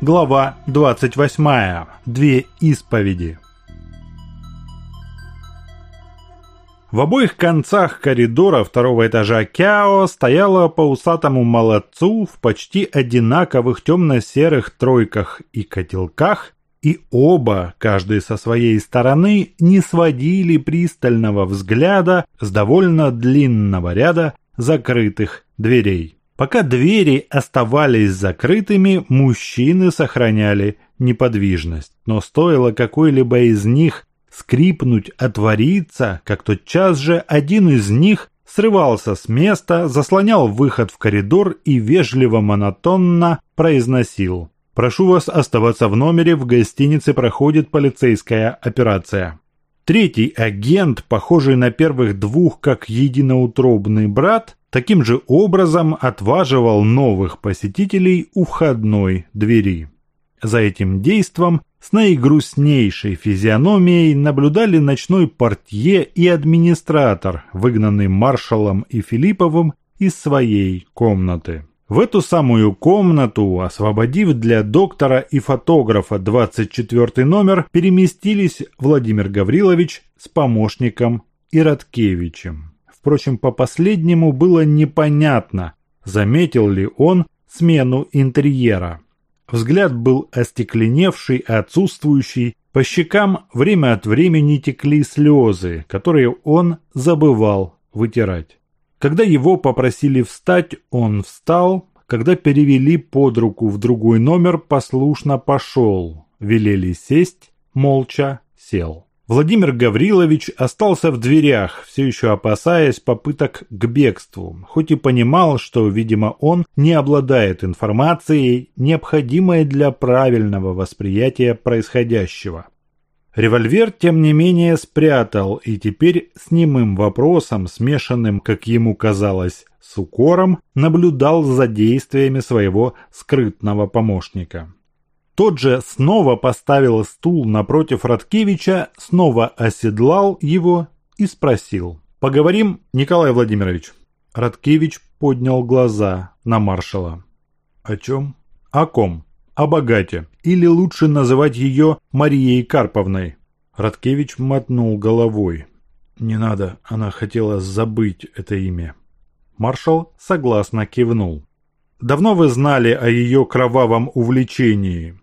Глава 28. Две исповеди. В обоих концах коридора второго этажа Кяо стояла по усатому молодцу в почти одинаковых темно-серых тройках и котелках, и оба, каждый со своей стороны, не сводили пристального взгляда с довольно длинного ряда закрытых дверей. Пока двери оставались закрытыми, мужчины сохраняли неподвижность, но стоило какой-либо из них скрипнуть, отвориться, как тотчас же один из них срывался с места, заслонял выход в коридор и вежливо-монотонно произносил «Прошу вас оставаться в номере, в гостинице проходит полицейская операция». Третий агент, похожий на первых двух как единоутробный брат, таким же образом отваживал новых посетителей у входной двери. За этим действом с наигрустнейшей физиономией наблюдали ночной портье и администратор, выгнанный маршалом и Филипповым из своей комнаты. В эту самую комнату, освободив для доктора и фотографа 24 номер, переместились Владимир Гаврилович с помощником Ираткевичем. Впрочем, по последнему было непонятно, заметил ли он смену интерьера. Взгляд был остекленевший, отсутствующий. По щекам время от времени текли слезы, которые он забывал вытирать. Когда его попросили встать, он встал. Когда перевели под руку в другой номер, послушно пошел. Велели сесть, молча сел. Владимир Гаврилович остался в дверях, все еще опасаясь попыток к бегству, хоть и понимал, что, видимо, он не обладает информацией, необходимой для правильного восприятия происходящего. Револьвер, тем не менее, спрятал и теперь с немым вопросом, смешанным, как ему казалось, с укором, наблюдал за действиями своего скрытного помощника. Тот же снова поставил стул напротив Радкевича, снова оседлал его и спросил. «Поговорим, Николай Владимирович?» Радкевич поднял глаза на маршала. «О чем?» «О ком?» «О богате. Или лучше называть ее Марией Карповной». Радкевич мотнул головой. «Не надо, она хотела забыть это имя». Маршал согласно кивнул. «Давно вы знали о ее кровавом увлечении?»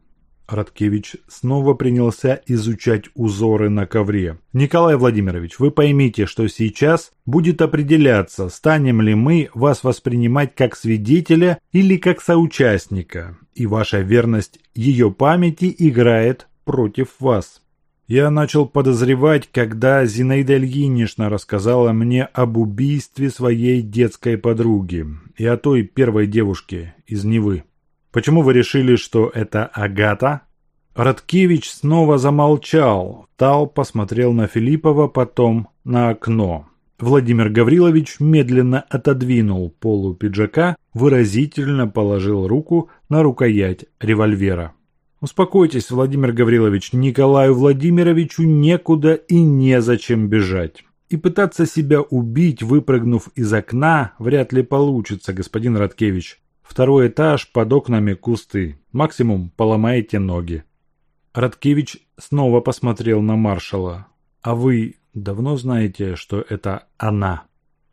Радкевич снова принялся изучать узоры на ковре. «Николай Владимирович, вы поймите, что сейчас будет определяться, станем ли мы вас воспринимать как свидетеля или как соучастника, и ваша верность ее памяти играет против вас». Я начал подозревать, когда Зинаида Ильинична рассказала мне об убийстве своей детской подруги и о той первой девушке из Невы. Почему вы решили, что это Агата?» Радкевич снова замолчал. Тал посмотрел на Филиппова, потом на окно. Владимир Гаврилович медленно отодвинул полу пиджака, выразительно положил руку на рукоять револьвера. «Успокойтесь, Владимир Гаврилович, Николаю Владимировичу некуда и незачем бежать. И пытаться себя убить, выпрыгнув из окна, вряд ли получится, господин Радкевич. Второй этаж, под окнами кусты. Максимум поломаете ноги. Радкевич снова посмотрел на маршала. «А вы давно знаете, что это она?»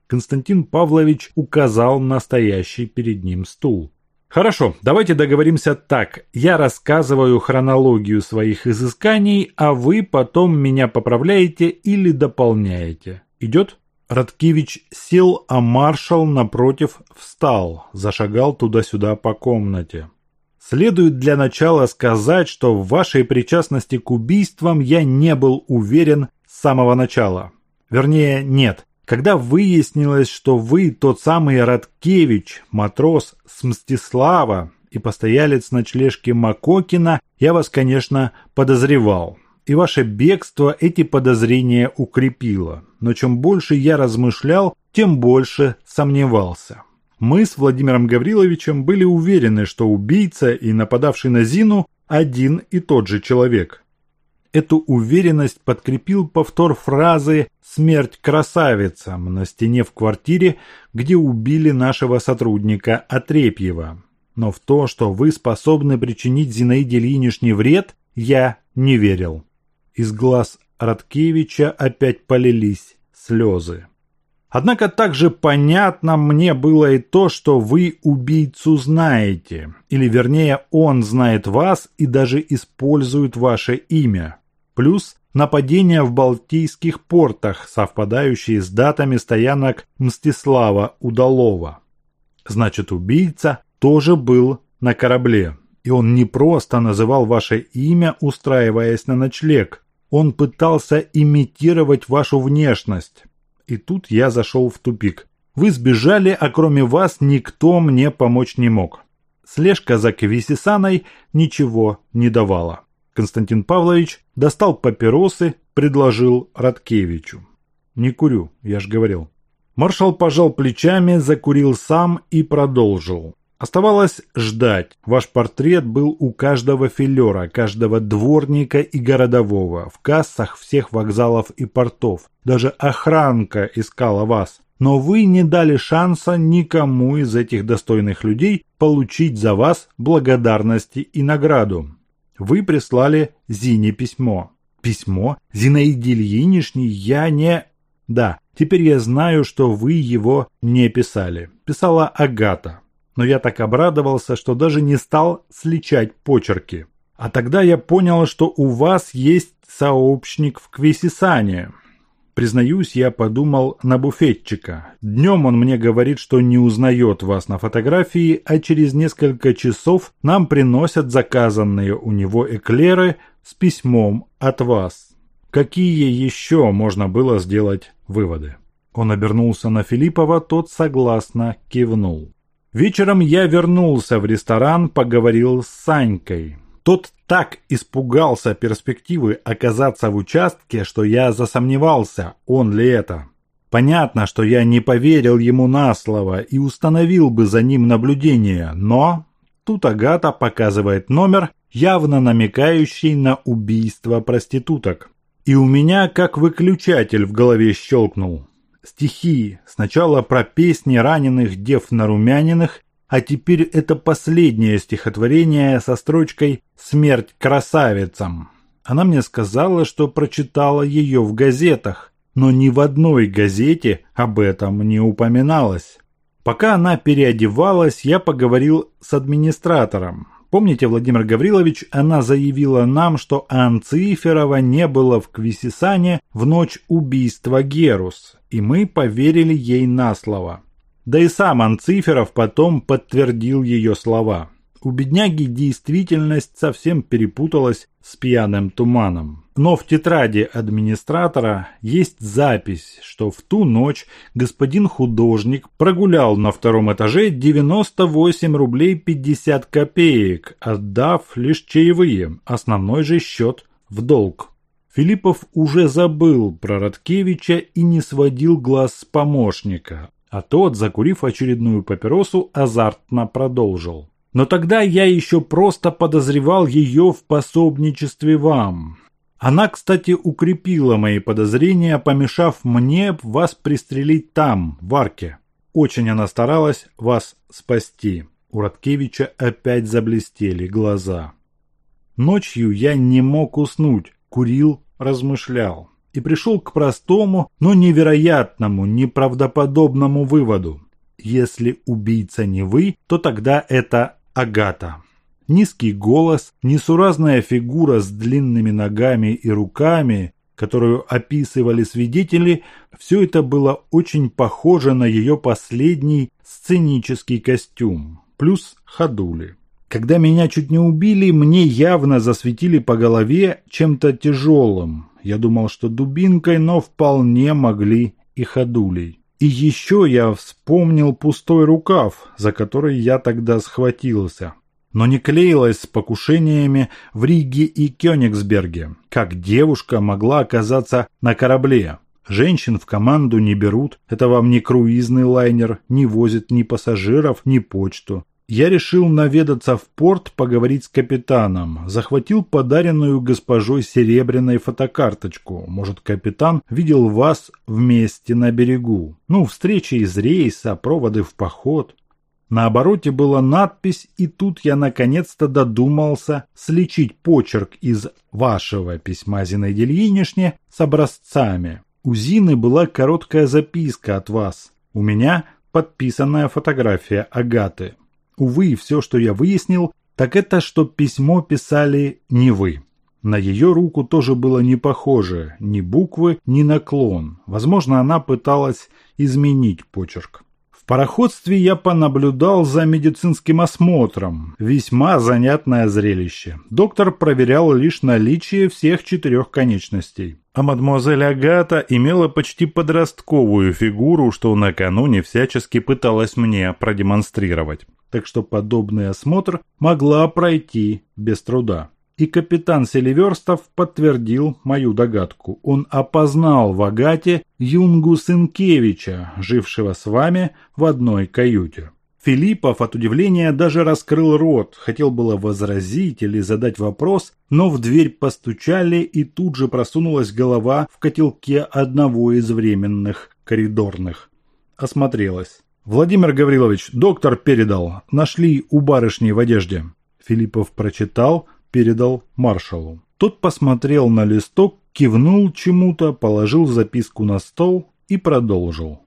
Константин Павлович указал на стоящий перед ним стул. «Хорошо, давайте договоримся так. Я рассказываю хронологию своих изысканий, а вы потом меня поправляете или дополняете. Идет?» Радкевич сел, а маршал напротив встал, зашагал туда-сюда по комнате. Следует для начала сказать, что в вашей причастности к убийствам я не был уверен с самого начала. Вернее, нет. Когда выяснилось, что вы тот самый Радкевич, матрос с Мстислава и постоялец ночлежки Макокина, я вас, конечно, подозревал и ваше бегство эти подозрения укрепило. Но чем больше я размышлял, тем больше сомневался. Мы с Владимиром Гавриловичем были уверены, что убийца и нападавший на Зину один и тот же человек. Эту уверенность подкрепил повтор фразы «Смерть красавицам» на стене в квартире, где убили нашего сотрудника Отрепьева. Но в то, что вы способны причинить Зинаиде Ильиничне вред, я не верил. Из глаз Радкевича опять полились слезы. Однако также понятно мне было и то, что вы убийцу знаете, или вернее он знает вас и даже использует ваше имя. Плюс нападения в Балтийских портах, совпадающие с датами стоянок Мстислава Удалова. Значит, убийца тоже был на корабле. И он не просто называл ваше имя, устраиваясь на ночлег. Он пытался имитировать вашу внешность. И тут я зашел в тупик. Вы сбежали, а кроме вас никто мне помочь не мог. Слежка за Квисисаной ничего не давала. Константин Павлович достал папиросы, предложил Радкевичу. «Не курю, я ж говорил». Маршал пожал плечами, закурил сам и продолжил. Оставалось ждать. Ваш портрет был у каждого филера, каждого дворника и городового, в кассах всех вокзалов и портов. Даже охранка искала вас. Но вы не дали шанса никому из этих достойных людей получить за вас благодарности и награду. Вы прислали Зине письмо. Письмо? Зинаиде Ильиничне я не... Да, теперь я знаю, что вы его не писали. Писала Агата но я так обрадовался, что даже не стал сличать почерки. А тогда я понял, что у вас есть сообщник в Квисисане. Признаюсь, я подумал на буфетчика. Днем он мне говорит, что не узнает вас на фотографии, а через несколько часов нам приносят заказанные у него эклеры с письмом от вас. Какие еще можно было сделать выводы? Он обернулся на Филиппова, тот согласно кивнул. Вечером я вернулся в ресторан, поговорил с Санькой. Тот так испугался перспективы оказаться в участке, что я засомневался, он ли это. Понятно, что я не поверил ему на слово и установил бы за ним наблюдение, но... Тут Агата показывает номер, явно намекающий на убийство проституток. И у меня как выключатель в голове щелкнул стихи. Сначала про песни раненых дев нарумяниных, а теперь это последнее стихотворение со строчкой «Смерть красавицам». Она мне сказала, что прочитала ее в газетах, но ни в одной газете об этом не упоминалось. Пока она переодевалась, я поговорил с администратором. Помните, Владимир Гаврилович, она заявила нам, что Анциферова не было в Квисисане в ночь убийства Герус, и мы поверили ей на слово. Да и сам Анциферов потом подтвердил ее слова. У бедняги действительность совсем перепуталась с пьяным туманом. Но в тетради администратора есть запись, что в ту ночь господин художник прогулял на втором этаже 98 рублей 50 копеек, отдав лишь чаевые, основной же счет в долг. Филиппов уже забыл про Радкевича и не сводил глаз с помощника, а тот, закурив очередную папиросу, азартно продолжил. Но тогда я еще просто подозревал ее в пособничестве вам. Она, кстати, укрепила мои подозрения, помешав мне вас пристрелить там, в арке. Очень она старалась вас спасти. У Радкевича опять заблестели глаза. Ночью я не мог уснуть, курил, размышлял. И пришел к простому, но невероятному, неправдоподобному выводу. Если убийца не вы, то тогда это Агата. Низкий голос, несуразная фигура с длинными ногами и руками, которую описывали свидетели, все это было очень похоже на ее последний сценический костюм, плюс ходули. Когда меня чуть не убили, мне явно засветили по голове чем-то тяжелым. Я думал, что дубинкой, но вполне могли и ходулей. И еще я вспомнил пустой рукав, за который я тогда схватился но не клеилась с покушениями в Риге и Кёнигсберге. Как девушка могла оказаться на корабле? Женщин в команду не берут, это вам не круизный лайнер, не возит ни пассажиров, ни почту. Я решил наведаться в порт, поговорить с капитаном. Захватил подаренную госпожой серебряной фотокарточку. Может, капитан видел вас вместе на берегу. Ну, встречи из рейса, проводы в поход. На обороте была надпись, и тут я наконец-то додумался сличить почерк из вашего письма Зинаиде Ильиничне с образцами. У Зины была короткая записка от вас. У меня подписанная фотография Агаты. Увы, все, что я выяснил, так это, что письмо писали не вы. На ее руку тоже было не похоже ни буквы, ни наклон. Возможно, она пыталась изменить почерк. В пароходстве я понаблюдал за медицинским осмотром. Весьма занятное зрелище. Доктор проверял лишь наличие всех четырех конечностей. А мадемуазель Агата имела почти подростковую фигуру, что накануне всячески пыталась мне продемонстрировать. Так что подобный осмотр могла пройти без труда. И капитан Селиверстов подтвердил мою догадку. Он опознал в Агате Юнгу Сынкевича, жившего с вами в одной каюте. Филиппов от удивления даже раскрыл рот, хотел было возразить или задать вопрос, но в дверь постучали и тут же просунулась голова в котелке одного из временных коридорных. Осмотрелась. «Владимир Гаврилович, доктор передал. Нашли у барышни в одежде». Филиппов прочитал, передал маршалу. Тот посмотрел на листок, кивнул чему-то, положил записку на стол и продолжил.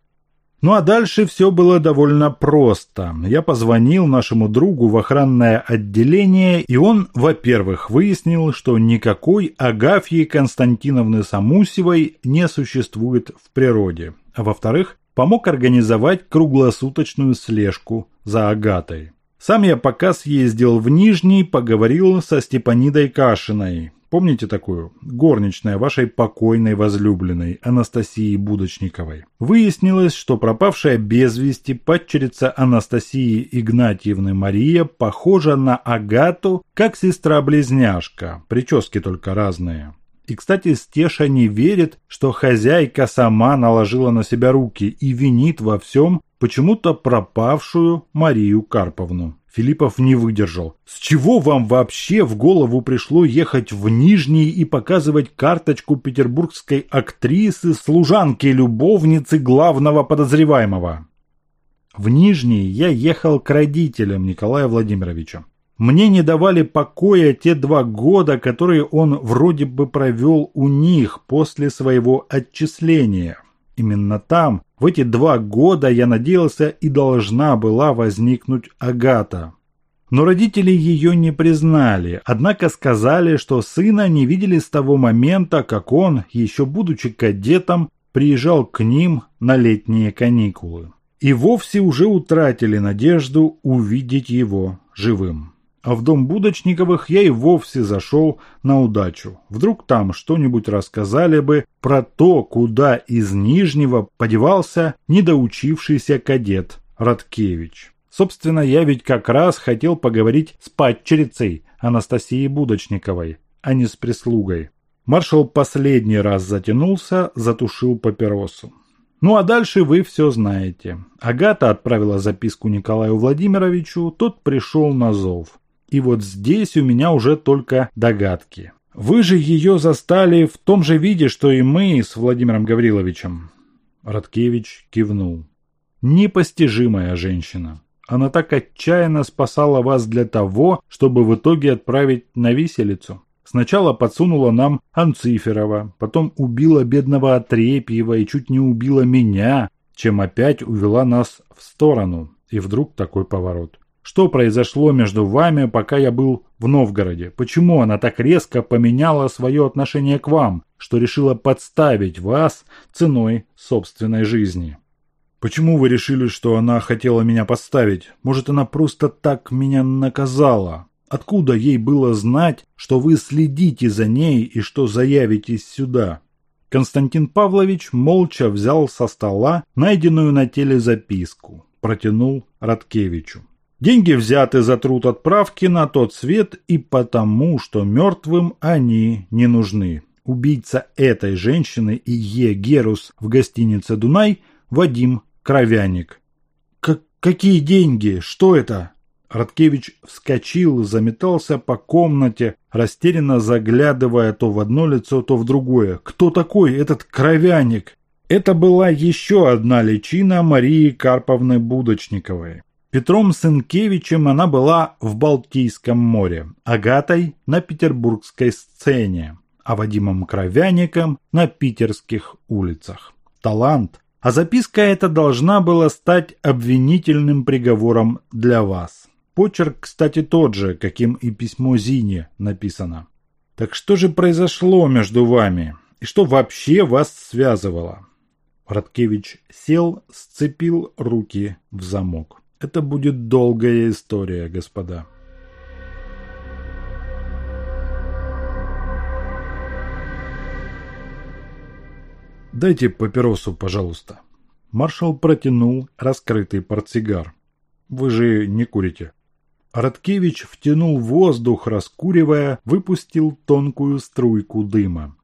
Ну а дальше все было довольно просто. Я позвонил нашему другу в охранное отделение, и он, во-первых, выяснил, что никакой Агафьи Константиновны Самусевой не существует в природе. А во-вторых, помог организовать круглосуточную слежку за Агатой. Сам я пока съездил в Нижний, поговорил со Степанидой Кашиной. Помните такую? Горничная вашей покойной возлюбленной Анастасии Будочниковой. Выяснилось, что пропавшая без вести падчерица Анастасии Игнатьевны Мария похожа на Агату, как сестра-близняшка, прически только разные. И, кстати, Стеша не верит, что хозяйка сама наложила на себя руки и винит во всем почему-то пропавшую Марию Карповну. Филиппов не выдержал. «С чего вам вообще в голову пришло ехать в Нижний и показывать карточку петербургской актрисы, служанки-любовницы главного подозреваемого?» В Нижний я ехал к родителям Николая Владимировича. Мне не давали покоя те два года, которые он вроде бы провел у них после своего отчисления. Именно там, в эти два года, я надеялся и должна была возникнуть Агата. Но родители ее не признали, однако сказали, что сына не видели с того момента, как он, еще будучи кадетом, приезжал к ним на летние каникулы. И вовсе уже утратили надежду увидеть его живым. А в дом Будочниковых я и вовсе зашел на удачу. Вдруг там что-нибудь рассказали бы про то, куда из Нижнего подевался недоучившийся кадет Радкевич. Собственно, я ведь как раз хотел поговорить с падчерицей Анастасией Будочниковой, а не с прислугой. Маршал последний раз затянулся, затушил папиросу. Ну а дальше вы все знаете. Агата отправила записку Николаю Владимировичу, тот пришел на зов. И вот здесь у меня уже только догадки. Вы же ее застали в том же виде, что и мы с Владимиром Гавриловичем. Радкевич кивнул. Непостижимая женщина. Она так отчаянно спасала вас для того, чтобы в итоге отправить на виселицу. Сначала подсунула нам Анциферова, потом убила бедного Отрепьева и чуть не убила меня, чем опять увела нас в сторону. И вдруг такой поворот. Что произошло между вами, пока я был в Новгороде? Почему она так резко поменяла свое отношение к вам, что решила подставить вас ценой собственной жизни? Почему вы решили, что она хотела меня подставить? Может, она просто так меня наказала? Откуда ей было знать, что вы следите за ней и что заявитесь сюда? Константин Павлович молча взял со стола найденную на теле записку, протянул Радкевичу. Деньги взяты за труд отправки на тот свет и потому, что мертвым они не нужны. Убийца этой женщины и Е. Герус в гостинице «Дунай» Вадим Кровяник. К «Какие деньги? Что это?» Радкевич вскочил, заметался по комнате, растерянно заглядывая то в одно лицо, то в другое. «Кто такой этот Кровяник?» Это была еще одна личина Марии Карповны Будочниковой. Петром Сынкевичем она была в Балтийском море, Агатой – на петербургской сцене, а Вадимом Кровяником – на питерских улицах. Талант. А записка эта должна была стать обвинительным приговором для вас. Почерк, кстати, тот же, каким и письмо Зине написано. Так что же произошло между вами? И что вообще вас связывало? Радкевич сел, сцепил руки в замок. Это будет долгая история, господа. «Дайте папиросу, пожалуйста». Маршал протянул раскрытый портсигар. «Вы же не курите». Радкевич втянул воздух, раскуривая, выпустил тонкую струйку дыма.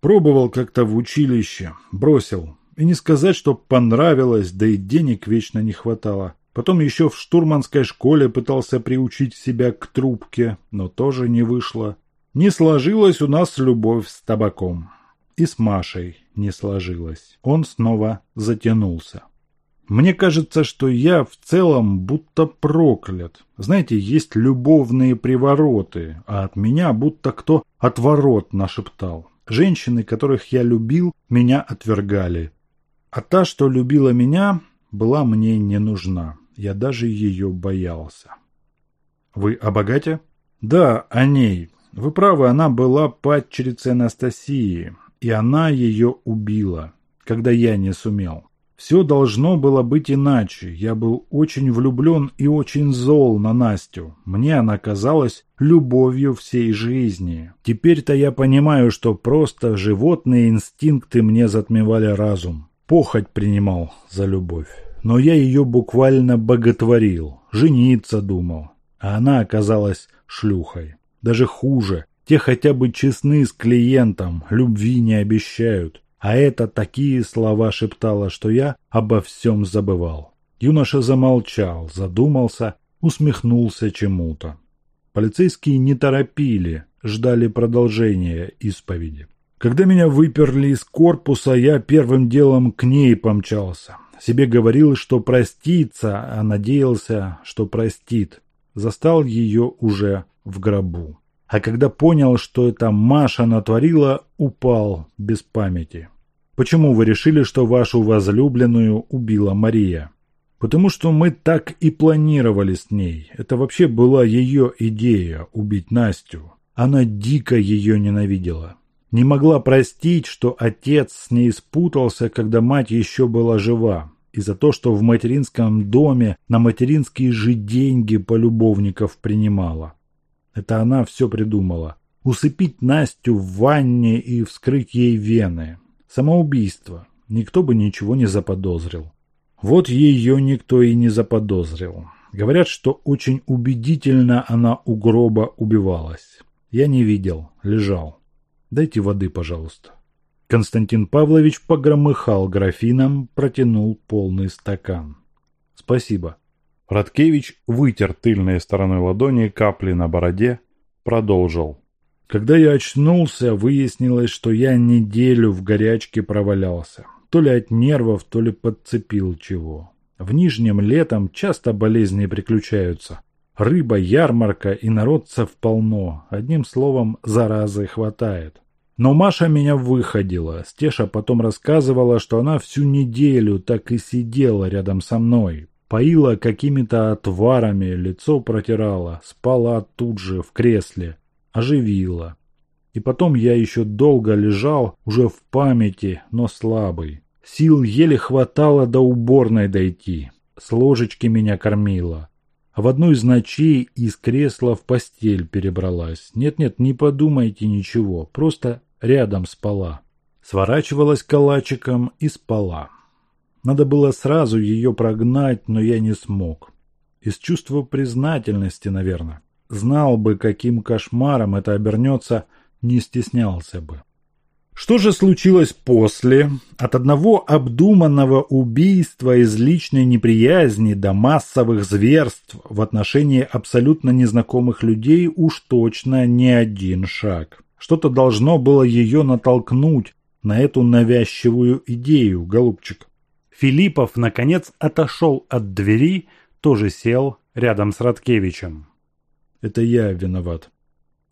Пробовал как-то в училище, бросил. И не сказать, что понравилось, да и денег вечно не хватало. Потом еще в штурманской школе пытался приучить себя к трубке, но тоже не вышло. Не сложилась у нас любовь с табаком. И с Машей не сложилась. Он снова затянулся. Мне кажется, что я в целом будто проклят. Знаете, есть любовные привороты, а от меня будто кто отворот нашептал. Женщины, которых я любил, меня отвергали. А та, что любила меня, была мне не нужна. Я даже ее боялся. Вы о богате? Да, о ней. Вы правы, она была падчерицей Анастасии, и она ее убила, когда я не сумел. Все должно было быть иначе. Я был очень влюблен и очень зол на Настю. Мне она казалась любовью всей жизни. Теперь-то я понимаю, что просто животные инстинкты мне затмевали разум. Похоть принимал за любовь. Но я ее буквально боготворил, жениться думал. А она оказалась шлюхой. Даже хуже. Те хотя бы честны с клиентом, любви не обещают. А это такие слова шептала, что я обо всем забывал. Юноша замолчал, задумался, усмехнулся чему-то. Полицейские не торопили, ждали продолжения исповеди. Когда меня выперли из корпуса, я первым делом к ней помчался. Себе говорил, что простится, а надеялся, что простит. Застал ее уже в гробу. А когда понял, что это Маша натворила, упал без памяти. Почему вы решили, что вашу возлюбленную убила Мария? Потому что мы так и планировали с ней. Это вообще была ее идея – убить Настю. Она дико ее ненавидела. Не могла простить, что отец с ней спутался, когда мать еще была жива. И за то, что в материнском доме на материнские же деньги полюбовников принимала. Это она все придумала. Усыпить Настю в ванне и вскрыть ей вены. Самоубийство. Никто бы ничего не заподозрил. Вот ее никто и не заподозрил. Говорят, что очень убедительно она у гроба убивалась. Я не видел, лежал. Дайте воды, пожалуйста. Константин Павлович погромыхал графином, протянул полный стакан. Спасибо. Радкевич вытер тыльной стороной ладони капли на бороде, продолжил. Когда я очнулся, выяснилось, что я неделю в горячке провалялся. То ли от нервов, то ли подцепил чего. В Нижнем летом часто болезни приключаются. Рыба, ярмарка и народцев полно. Одним словом, заразы хватает. Но Маша меня выходила. Стеша потом рассказывала, что она всю неделю так и сидела рядом со мной. Поила какими-то отварами, лицо протирала, спала тут же в кресле оживила. И потом я еще долго лежал, уже в памяти, но слабый. Сил еле хватало до уборной дойти. С ложечки меня кормила. В одну из ночей из кресла в постель перебралась. Нет-нет, не подумайте ничего, просто рядом спала. Сворачивалась калачиком и спала. Надо было сразу ее прогнать, но я не смог. Из чувства признательности, наверное. Знал бы, каким кошмаром это обернется, не стеснялся бы. Что же случилось после? От одного обдуманного убийства из личной неприязни до массовых зверств в отношении абсолютно незнакомых людей уж точно не один шаг. Что-то должно было ее натолкнуть на эту навязчивую идею, голубчик. Филиппов, наконец, отошел от двери, тоже сел рядом с Радкевичем. «Это я виноват».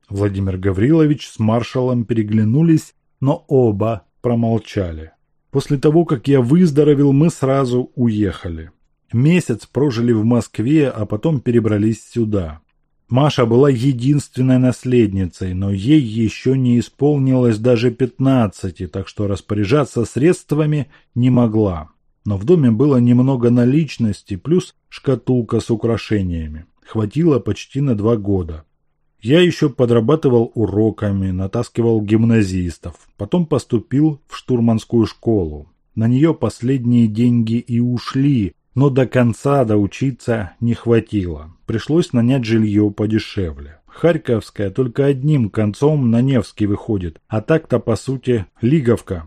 Владимир Гаврилович с маршалом переглянулись, но оба промолчали. После того, как я выздоровел, мы сразу уехали. Месяц прожили в Москве, а потом перебрались сюда. Маша была единственной наследницей, но ей еще не исполнилось даже пятнадцати, так что распоряжаться средствами не могла. Но в доме было немного наличности, плюс шкатулка с украшениями. Хватило почти на два года. Я еще подрабатывал уроками, натаскивал гимназистов. Потом поступил в штурманскую школу. На нее последние деньги и ушли, но до конца доучиться не хватило. Пришлось нанять жилье подешевле. Харьковская только одним концом на Невский выходит, а так-то по сути Лиговка.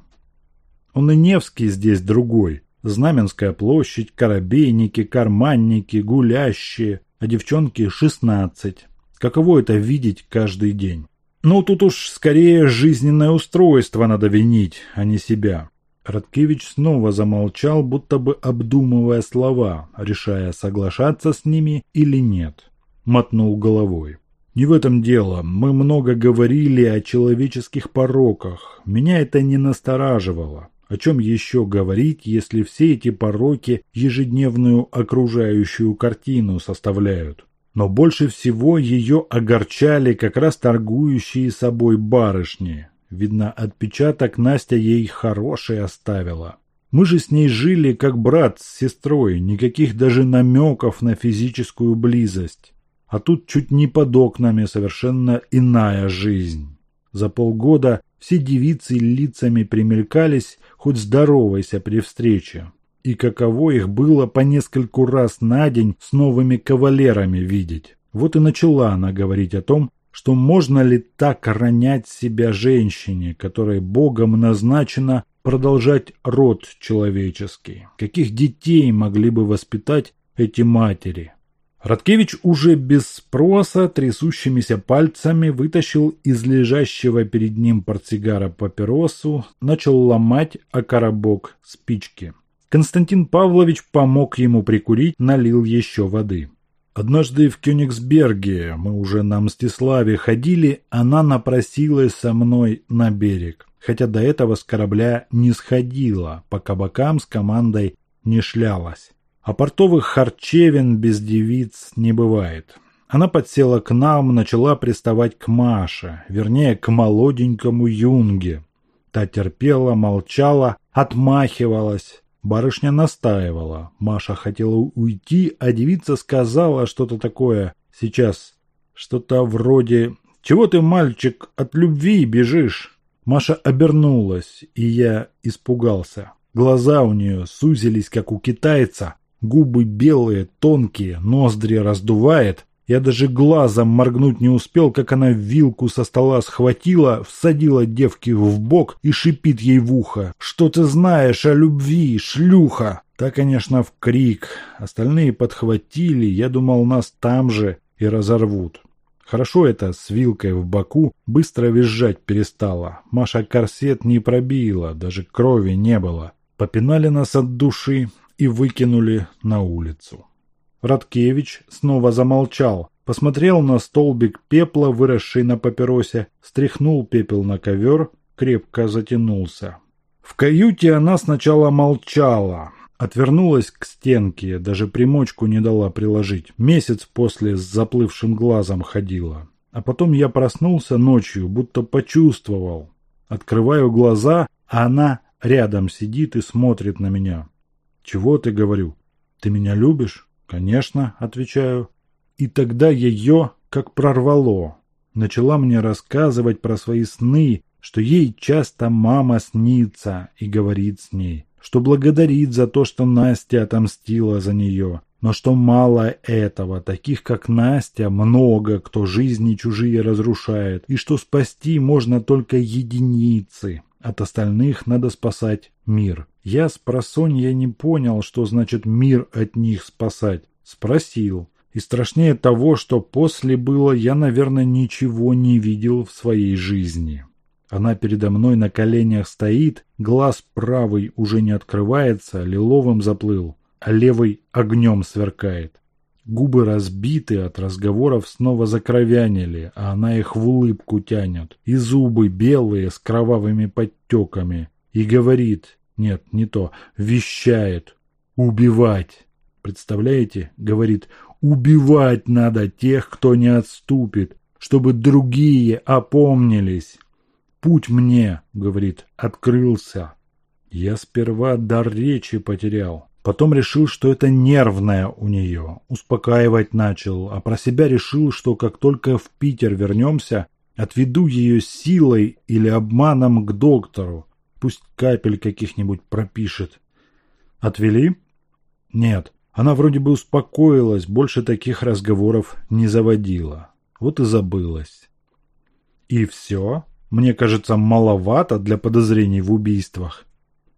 Он и Невский здесь другой. Знаменская площадь, коробейники, карманники, гулящие, а девчонки шестнадцать. Каково это видеть каждый день? Ну, тут уж скорее жизненное устройство надо винить, а не себя. Радкевич снова замолчал, будто бы обдумывая слова, решая, соглашаться с ними или нет. Мотнул головой. «Не в этом дело. Мы много говорили о человеческих пороках. Меня это не настораживало. О чем еще говорить, если все эти пороки ежедневную окружающую картину составляют? Но больше всего ее огорчали как раз торгующие собой барышни, Видно, отпечаток Настя ей хороший оставила. Мы же с ней жили как брат с сестрой, никаких даже намеков на физическую близость. А тут чуть не под окнами совершенно иная жизнь. За полгода все девицы лицами примелькались, хоть здоровайся при встрече. И каково их было по нескольку раз на день с новыми кавалерами видеть. Вот и начала она говорить о том, что можно ли так ронять себя женщине, которой Богом назначено продолжать род человеческий? Каких детей могли бы воспитать эти матери? Радкевич уже без спроса трясущимися пальцами вытащил из лежащего перед ним портсигара папиросу, начал ломать о коробок спички. Константин Павлович помог ему прикурить, налил еще воды. Однажды в Кёнигсберге, мы уже на Мстиславе ходили, она напросилась со мной на берег, хотя до этого с корабля не сходила, по кабакам с командой не шлялась. А портовых харчевин без девиц не бывает. Она подсела к нам, начала приставать к Маше, вернее, к молоденькому юнге. Та терпела, молчала, отмахивалась, Барышня настаивала. Маша хотела уйти, а девица сказала что-то такое. Сейчас. Что-то вроде «Чего ты, мальчик, от любви бежишь?» Маша обернулась, и я испугался. Глаза у нее сузились, как у китайца. Губы белые, тонкие, ноздри раздувает. Я даже глазом моргнуть не успел, как она вилку со стола схватила, всадила девке в бок и шипит ей в ухо. «Что ты знаешь о любви, шлюха?» Та, конечно, в крик. Остальные подхватили, я думал, нас там же и разорвут. Хорошо это с вилкой в боку быстро визжать перестала. Маша корсет не пробила, даже крови не было. Попинали нас от души и выкинули на улицу. Радкевич снова замолчал, посмотрел на столбик пепла, выросший на папиросе, стряхнул пепел на ковер, крепко затянулся. В каюте она сначала молчала, отвернулась к стенке, даже примочку не дала приложить. Месяц после с заплывшим глазом ходила. А потом я проснулся ночью, будто почувствовал. Открываю глаза, а она рядом сидит и смотрит на меня. «Чего ты, — говорю, — ты меня любишь?» «Конечно», — отвечаю. И тогда ее как прорвало. Начала мне рассказывать про свои сны, что ей часто мама снится и говорит с ней, что благодарит за то, что Настя отомстила за нее, но что мало этого, таких как Настя много, кто жизни чужие разрушает, и что спасти можно только единицы, от остальных надо спасать мир. Я с просонья не понял, что значит мир от них спасать. Спросил. И страшнее того, что после было, я, наверное, ничего не видел в своей жизни. Она передо мной на коленях стоит, глаз правый уже не открывается, лиловым заплыл, а левый огнем сверкает. Губы разбиты от разговоров снова закровянили, а она их в улыбку тянет. И зубы белые с кровавыми подтеками. И говорит, нет, не то, вещает. Убивать. Представляете? Говорит, убивать надо тех, кто не отступит, чтобы другие опомнились. Путь мне, говорит, открылся. Я сперва дар речи потерял. Потом решил, что это нервное у нее. Успокаивать начал, а про себя решил, что как только в Питер вернемся, отведу ее силой или обманом к доктору. Пусть капель каких-нибудь пропишет. Отвели? Нет. Она вроде бы успокоилась, больше таких разговоров не заводила. Вот и забылась. И все? Мне кажется, маловато для подозрений в убийствах.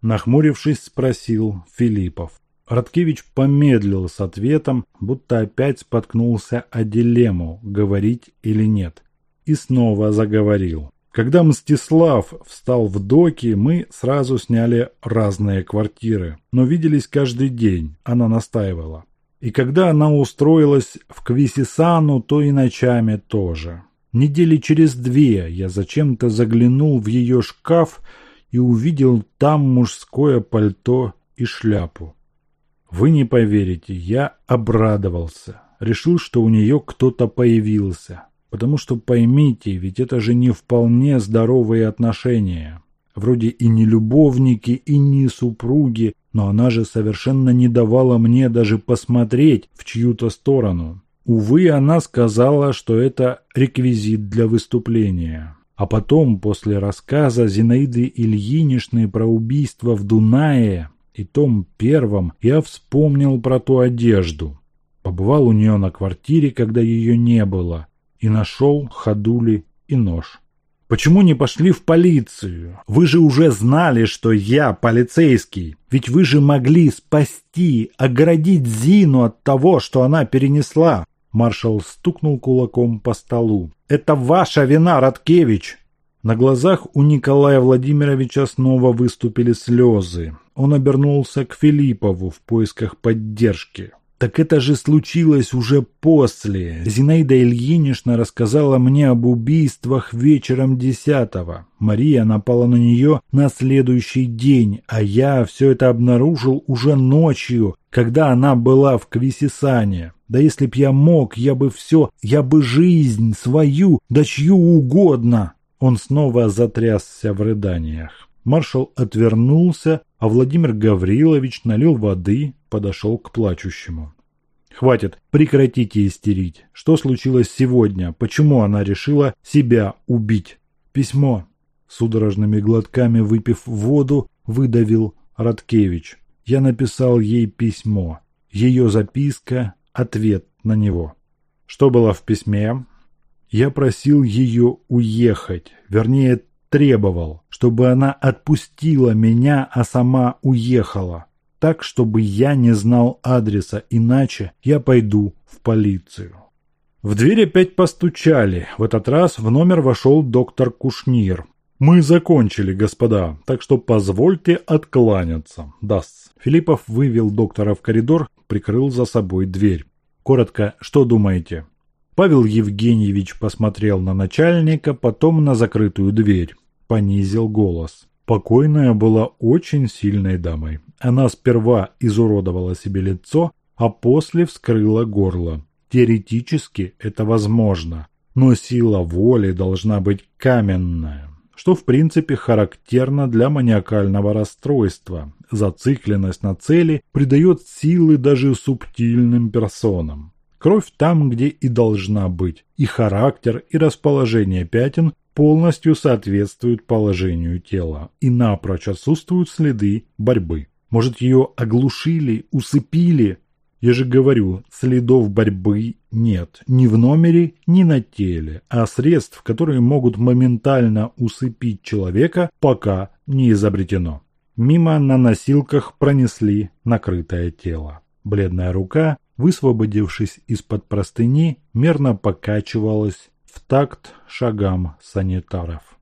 Нахмурившись, спросил Филиппов. Радкевич помедлил с ответом, будто опять споткнулся о дилемму, говорить или нет. И снова заговорил. Когда Мстислав встал в доки, мы сразу сняли разные квартиры, но виделись каждый день, она настаивала. И когда она устроилась в Квисисану, то и ночами тоже. Недели через две я зачем-то заглянул в ее шкаф и увидел там мужское пальто и шляпу. Вы не поверите, я обрадовался. Решил, что у нее кто-то появился. Потому что поймите, ведь это же не вполне здоровые отношения. Вроде и не любовники, и не супруги, но она же совершенно не давала мне даже посмотреть в чью-то сторону. Увы, она сказала, что это реквизит для выступления. А потом, после рассказа Зинаиды Ильиничны про убийство в Дунае, и том первом я вспомнил про ту одежду. Побывал у нее на квартире, когда ее не было, и нашел ходули и нож. Почему не пошли в полицию? Вы же уже знали, что я полицейский. Ведь вы же могли спасти, оградить Зину от того, что она перенесла. Маршал стукнул кулаком по столу. Это ваша вина, Радкевич. На глазах у Николая Владимировича снова выступили слезы. Он обернулся к Филиппову в поисках поддержки. Так это же случилось уже после. Зинаида Ильинична рассказала мне об убийствах вечером десятого. Мария напала на нее на следующий день, а я все это обнаружил уже ночью, когда она была в Квисисане. Да если б я мог, я бы все, я бы жизнь свою, да чью угодно он снова затрясся в рыданиях. Маршал отвернулся, а Владимир Гаврилович налил воды, подошел к плачущему. «Хватит, прекратите истерить. Что случилось сегодня? Почему она решила себя убить?» «Письмо». Судорожными глотками выпив воду, выдавил Радкевич. Я написал ей письмо. Ее записка – ответ на него. Что было в письме? Я просил ее уехать, вернее, требовал, чтобы она отпустила меня, а сама уехала. Так, чтобы я не знал адреса, иначе я пойду в полицию. В дверь опять постучали. В этот раз в номер вошел доктор Кушнир. «Мы закончили, господа, так что позвольте откланяться. Даст». Филиппов вывел доктора в коридор, прикрыл за собой дверь. «Коротко, что думаете?» Павел Евгеньевич посмотрел на начальника, потом на закрытую дверь. Понизил голос. Покойная была очень сильной дамой. Она сперва изуродовала себе лицо, а после вскрыла горло. Теоретически это возможно, но сила воли должна быть каменная, что в принципе характерно для маниакального расстройства. Зацикленность на цели придает силы даже субтильным персонам. Кровь там, где и должна быть, и характер, и расположение пятен полностью соответствуют положению тела, и напрочь отсутствуют следы борьбы. Может, ее оглушили, усыпили? Я же говорю, следов борьбы нет ни в номере, ни на теле, а средств, которые могут моментально усыпить человека, пока не изобретено. Мимо на носилках пронесли накрытое тело. Бледная рука высвободившись из-под простыни, мерно покачивалась в такт шагам санитаров.